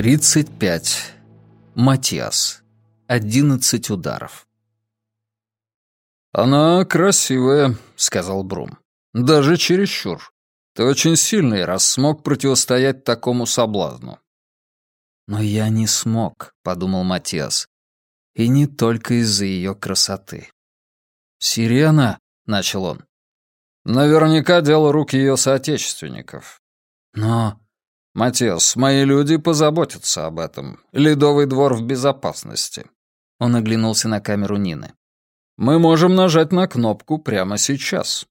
35. Матиас. 11 ударов. «Она красивая», — сказал Брум. «Даже чересчур. Ты очень сильный, раз смог противостоять такому соблазну». «Но я не смог», — подумал Матиас. «И не только из-за ее красоты». «Сирена», — начал он. «Наверняка дело рук ее соотечественников». «Но...» «Матиас, мои люди позаботятся об этом. Ледовый двор в безопасности». Он оглянулся на камеру Нины. «Мы можем нажать на кнопку прямо сейчас».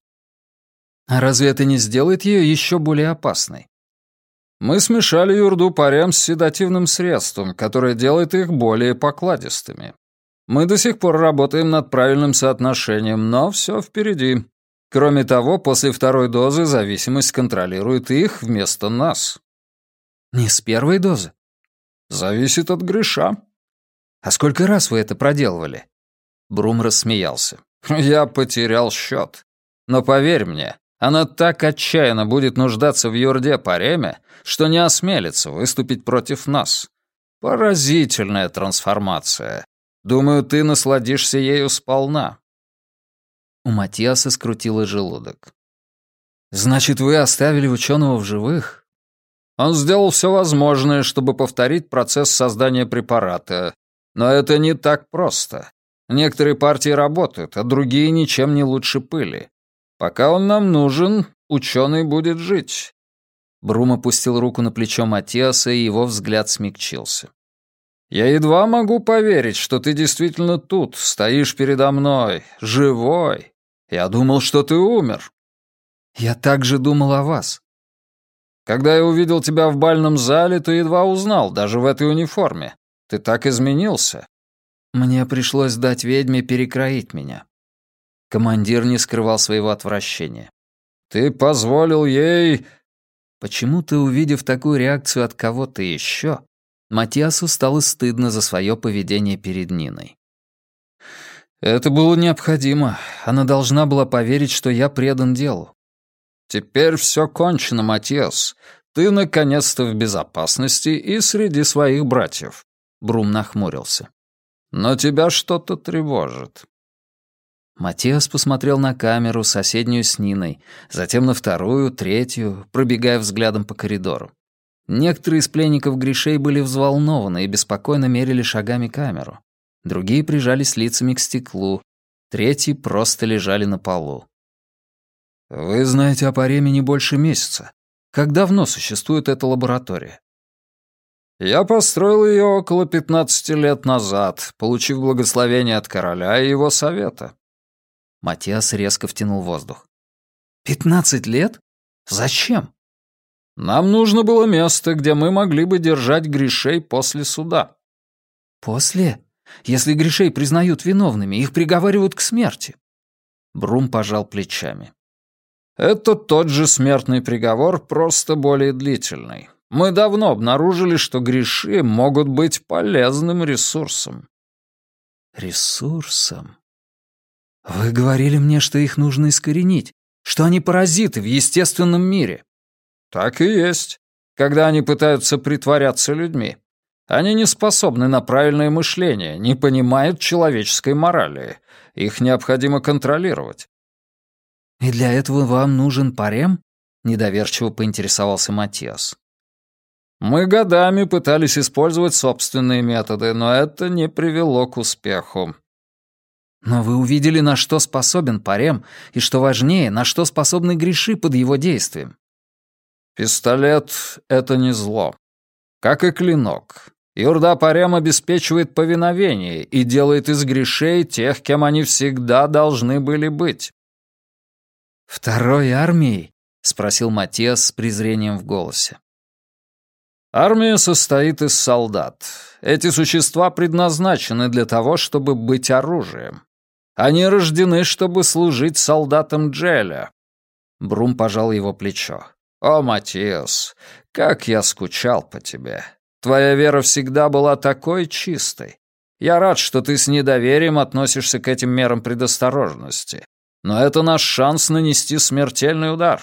«А разве это не сделает ее еще более опасной?» «Мы смешали юрду парям с седативным средством, которое делает их более покладистыми. Мы до сих пор работаем над правильным соотношением, но все впереди. Кроме того, после второй дозы зависимость контролирует их вместо нас». Не с первой дозы? Зависит от греша. А сколько раз вы это проделывали? Брум рассмеялся. Я потерял счет. Но поверь мне, она так отчаянно будет нуждаться в юрде Пареме, что не осмелится выступить против нас. Поразительная трансформация. Думаю, ты насладишься ею сполна. У Матиаса скрутило желудок. «Значит, вы оставили ученого в живых? Он сделал все возможное, чтобы повторить процесс создания препарата. Но это не так просто. Некоторые партии работают, а другие ничем не лучше пыли. Пока он нам нужен, ученый будет жить». Брум опустил руку на плечо Матиаса, и его взгляд смягчился. «Я едва могу поверить, что ты действительно тут, стоишь передо мной, живой. Я думал, что ты умер». «Я также думал о вас. Когда я увидел тебя в бальном зале, то едва узнал, даже в этой униформе. Ты так изменился». Мне пришлось дать ведьме перекроить меня. Командир не скрывал своего отвращения. «Ты позволил ей...» Почему-то, увидев такую реакцию от кого-то еще, Матиасу стало стыдно за свое поведение перед Ниной. Это было необходимо. Она должна была поверить, что я предан делу. «Теперь все кончено, Матиас. Ты наконец-то в безопасности и среди своих братьев». Брум нахмурился. «Но тебя что-то тревожит». Матиас посмотрел на камеру, соседнюю с Ниной, затем на вторую, третью, пробегая взглядом по коридору. Некоторые из пленников грешей были взволнованы и беспокойно мерили шагами камеру. Другие прижались лицами к стеклу, третьи просто лежали на полу. Вы знаете о Пареме не больше месяца. Как давно существует эта лаборатория? Я построил ее около 15 лет назад, получив благословение от короля и его совета. Матиас резко втянул воздух. «Пятнадцать лет? Зачем?» «Нам нужно было место, где мы могли бы держать грешей после суда». «После? Если грешей признают виновными, их приговаривают к смерти». Брум пожал плечами. Это тот же смертный приговор, просто более длительный. Мы давно обнаружили, что греши могут быть полезным ресурсом. Ресурсом? Вы говорили мне, что их нужно искоренить, что они паразиты в естественном мире. Так и есть, когда они пытаются притворяться людьми. Они не способны на правильное мышление, не понимают человеческой морали. Их необходимо контролировать. «И для этого вам нужен парем?» — недоверчиво поинтересовался Матиас. «Мы годами пытались использовать собственные методы, но это не привело к успеху». «Но вы увидели, на что способен парем, и, что важнее, на что способны греши под его действием». «Пистолет — это не зло. Как и клинок. Юрда парем обеспечивает повиновение и делает из грешей тех, кем они всегда должны были быть. «Второй армией?» — спросил Матиас с презрением в голосе. «Армия состоит из солдат. Эти существа предназначены для того, чтобы быть оружием. Они рождены, чтобы служить солдатам Джеля». Брум пожал его плечо. «О, Матиас, как я скучал по тебе. Твоя вера всегда была такой чистой. Я рад, что ты с недоверием относишься к этим мерам предосторожности. Но это наш шанс нанести смертельный удар.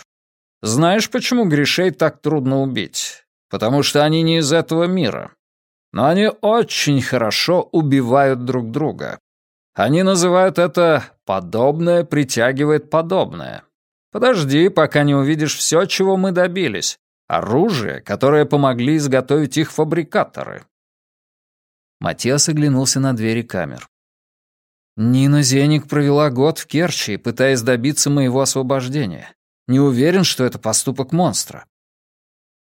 Знаешь, почему грешей так трудно убить? потому что они не из этого мира. Но они очень хорошо убивают друг друга. Они называют это «подобное притягивает подобное». Подожди, пока не увидишь все, чего мы добились. Оружие, которое помогли изготовить их фабрикаторы. Матиас оглянулся на двери камер. Нина Зеник провела год в Керчи, пытаясь добиться моего освобождения. Не уверен, что это поступок монстра.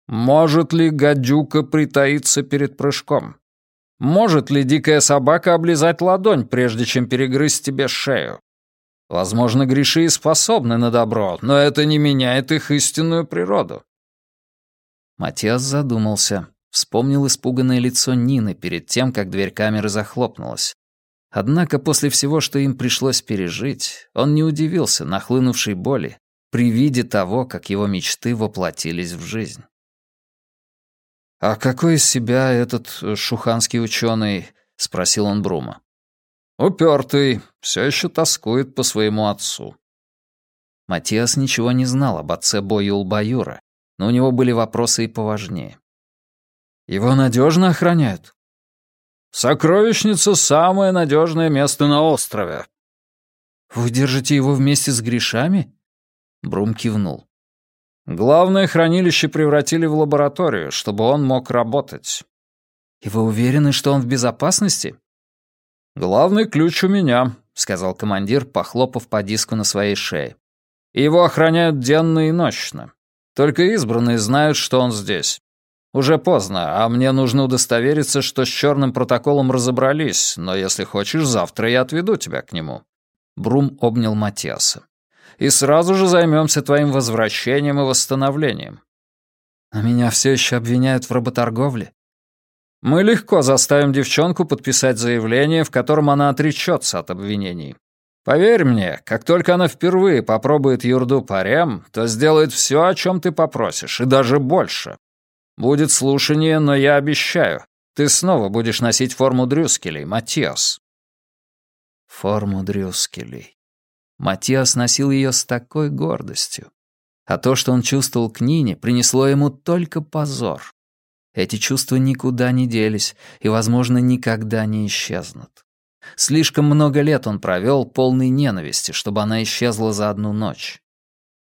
Может ли гадюка притаиться перед прыжком? Может ли дикая собака облизать ладонь, прежде чем перегрызть тебе шею? Возможно, греши и способны на добро, но это не меняет их истинную природу. Матиас задумался, вспомнил испуганное лицо Нины перед тем, как дверь камеры захлопнулась. Однако после всего, что им пришлось пережить, он не удивился нахлынувшей боли при виде того, как его мечты воплотились в жизнь. «А какой из себя этот э, шуханский ученый?» — спросил он Брума. «Упертый, все еще тоскует по своему отцу». Матиас ничего не знал об отце Боюл-Баюра, но у него были вопросы и поважнее. «Его надежно охраняют?» «Сокровищница — самое надежное место на острове». «Вы держите его вместе с грешами?» Брум кивнул. «Главное хранилище превратили в лабораторию, чтобы он мог работать». «И вы уверены, что он в безопасности?» «Главный ключ у меня», — сказал командир, похлопав по диску на своей шее. «Его охраняют денно и ночно. Только избранные знают, что он здесь. Уже поздно, а мне нужно удостовериться, что с черным протоколом разобрались, но если хочешь, завтра я отведу тебя к нему». Брум обнял Матиаса. «И сразу же займемся твоим возвращением и восстановлением». «А меня все еще обвиняют в работорговле?» Мы легко заставим девчонку подписать заявление, в котором она отречется от обвинений. Поверь мне, как только она впервые попробует юрду парям, то сделает все, о чем ты попросишь, и даже больше. Будет слушание, но я обещаю, ты снова будешь носить форму Дрюскелей, Матиас. Форму Дрюскелей. Матиас носил ее с такой гордостью. А то, что он чувствовал к Нине, принесло ему только позор. Эти чувства никуда не делись и, возможно, никогда не исчезнут. Слишком много лет он провел полной ненависти, чтобы она исчезла за одну ночь.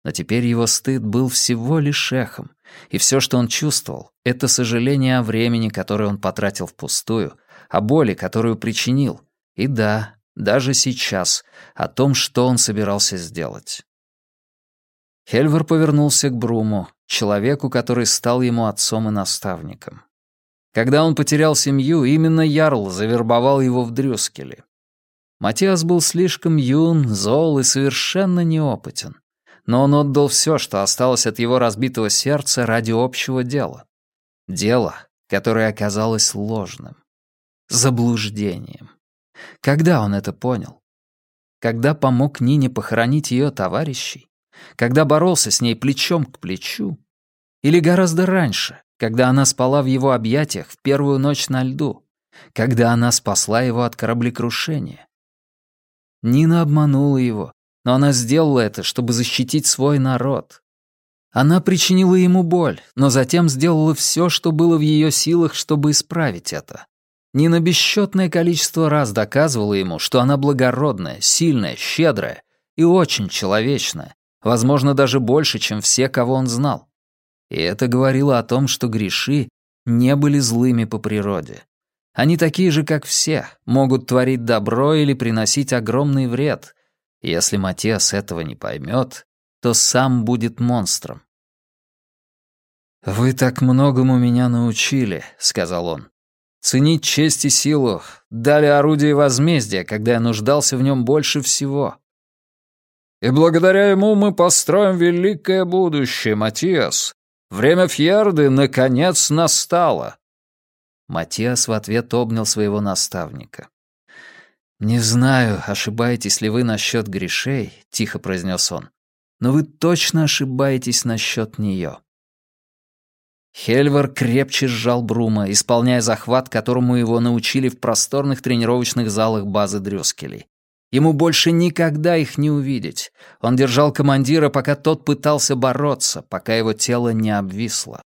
Но теперь его стыд был всего лишь эхом, и все, что он чувствовал, — это сожаление о времени, которое он потратил впустую, о боли, которую причинил, и да, даже сейчас, о том, что он собирался сделать. Хельвар повернулся к Бруму, человеку, который стал ему отцом и наставником. Когда он потерял семью, именно Ярл завербовал его в Дрюскеле. Матиас был слишком юн, зол и совершенно неопытен. Но он отдал все, что осталось от его разбитого сердца ради общего дела. Дело, которое оказалось ложным. Заблуждением. Когда он это понял? Когда помог Нине похоронить ее товарищей? когда боролся с ней плечом к плечу, или гораздо раньше, когда она спала в его объятиях в первую ночь на льду, когда она спасла его от кораблекрушения. Нина обманула его, но она сделала это, чтобы защитить свой народ. Она причинила ему боль, но затем сделала все, что было в ее силах, чтобы исправить это. Нина бесчетное количество раз доказывала ему, что она благородная, сильная, щедрая и очень человечная, возможно, даже больше, чем все, кого он знал. И это говорило о том, что греши не были злыми по природе. Они такие же, как все, могут творить добро или приносить огромный вред. Если Матиас этого не поймет, то сам будет монстром. «Вы так многому меня научили», — сказал он. «Ценить честь и силу, дали орудие возмездия, когда я нуждался в нем больше всего. И благодаря ему мы построим великое будущее, Матиас. Время Фьерды наконец настало. Матиас в ответ обнял своего наставника. «Не знаю, ошибаетесь ли вы насчет грешей», — тихо произнес он, «но вы точно ошибаетесь насчет нее». Хельвар крепче сжал Брума, исполняя захват, которому его научили в просторных тренировочных залах базы Дрюскелей. Ему больше никогда их не увидеть. Он держал командира, пока тот пытался бороться, пока его тело не обвисло.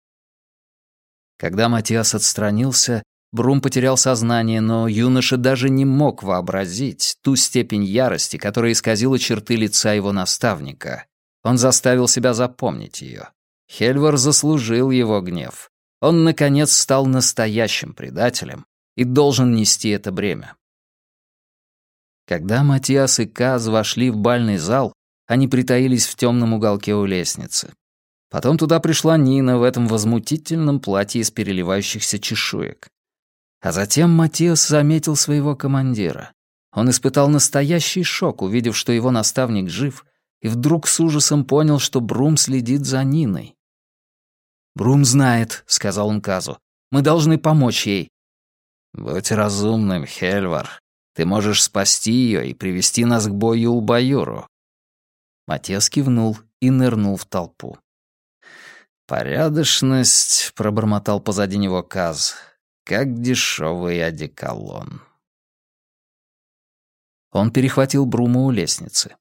Когда Матиас отстранился, Брум потерял сознание, но юноша даже не мог вообразить ту степень ярости, которая исказила черты лица его наставника. Он заставил себя запомнить ее. Хельвар заслужил его гнев. Он, наконец, стал настоящим предателем и должен нести это бремя. Когда Матиас и Каз вошли в бальный зал, они притаились в темном уголке у лестницы. Потом туда пришла Нина в этом возмутительном платье из переливающихся чешуек. А затем Матиас заметил своего командира. Он испытал настоящий шок, увидев, что его наставник жив, и вдруг с ужасом понял, что Брум следит за Ниной. «Брум знает», — сказал он Казу. «Мы должны помочь ей». «Будь разумным, Хельвар. Ты можешь спасти ее и привести нас к бою Улбаюру». Матес кивнул и нырнул в толпу. «Порядочность», — пробормотал позади него Каз, как дешевый одеколон. Он перехватил Брума у лестницы.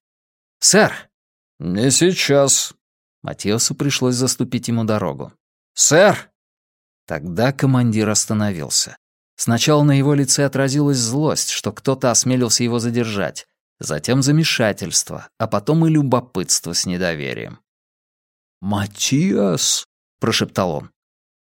«Сэр!» «Не сейчас». Матиосу пришлось заступить ему дорогу. «Сэр!» Тогда командир остановился. Сначала на его лице отразилась злость, что кто-то осмелился его задержать, затем замешательство, а потом и любопытство с недоверием. «Матиас!» — прошептал он.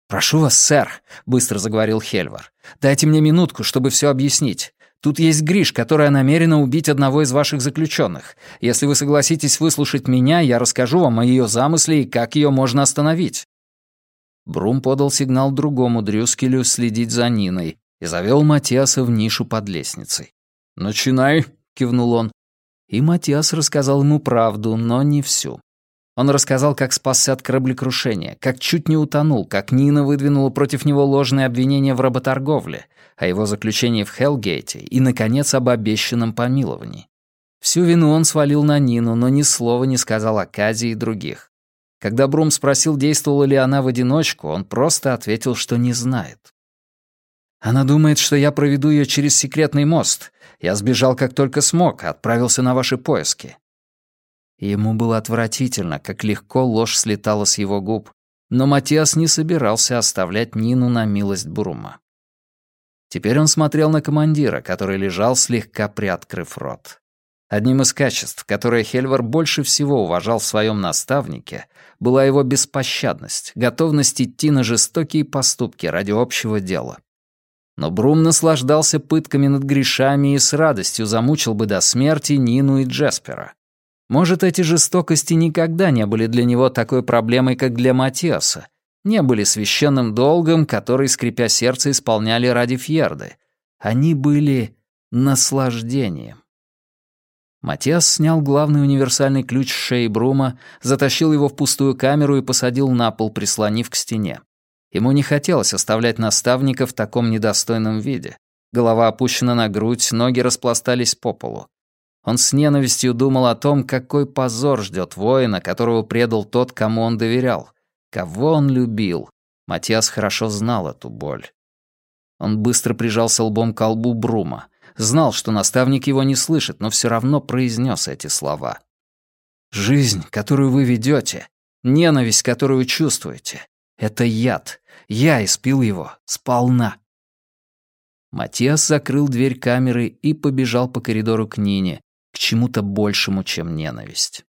«Прошу вас, сэр», — быстро заговорил Хельвар. «Дайте мне минутку, чтобы все объяснить. Тут есть Гриш, которая намерена убить одного из ваших заключенных. Если вы согласитесь выслушать меня, я расскажу вам о ее замысле и как ее можно остановить». Брум подал сигнал другому Дрюскелю следить за Ниной и завел Матиаса в нишу под лестницей. «Начинай», — кивнул он. И Матиас рассказал ему правду, но не всю. Он рассказал, как спасся от кораблекрушения, как чуть не утонул, как Нина выдвинула против него ложные обвинения в работорговле, о его заключении в Хелгейте и, наконец, об обещанном помиловании. Всю вину он свалил на Нину, но ни слова не сказал о Казе и других. Когда Брум спросил, действовала ли она в одиночку, он просто ответил, что не знает. «Она думает, что я проведу ее через секретный мост. Я сбежал как только смог, отправился на ваши поиски. Ему было отвратительно, как легко ложь слетала с его губ, но Матиас не собирался оставлять Нину на милость Брума. Теперь он смотрел на командира, который лежал, слегка приоткрыв рот. Одним из качеств, которые Хельвар больше всего уважал в своем наставнике, была его беспощадность, готовность идти на жестокие поступки ради общего дела. Но Брум наслаждался пытками над грешами и с радостью замучил бы до смерти Нину и Джеспера. Может, эти жестокости никогда не были для него такой проблемой, как для Матиаса, не были священным долгом, который, скрипя сердце, исполняли ради Фьерды. Они были наслаждением. Матиас снял главный универсальный ключ с шеи Брума, затащил его в пустую камеру и посадил на пол, прислонив к стене. Ему не хотелось оставлять наставника в таком недостойном виде. Голова опущена на грудь, ноги распластались по полу. Он с ненавистью думал о том, какой позор ждет воина, которого предал тот, кому он доверял, кого он любил. Матиас хорошо знал эту боль. Он быстро прижался лбом к колбу Брума. Знал, что наставник его не слышит, но все равно произнес эти слова. «Жизнь, которую вы ведете, ненависть, которую чувствуете, это яд. Я испил его сполна». Матиас закрыл дверь камеры и побежал по коридору к Нине, к чему-то большему, чем ненависть.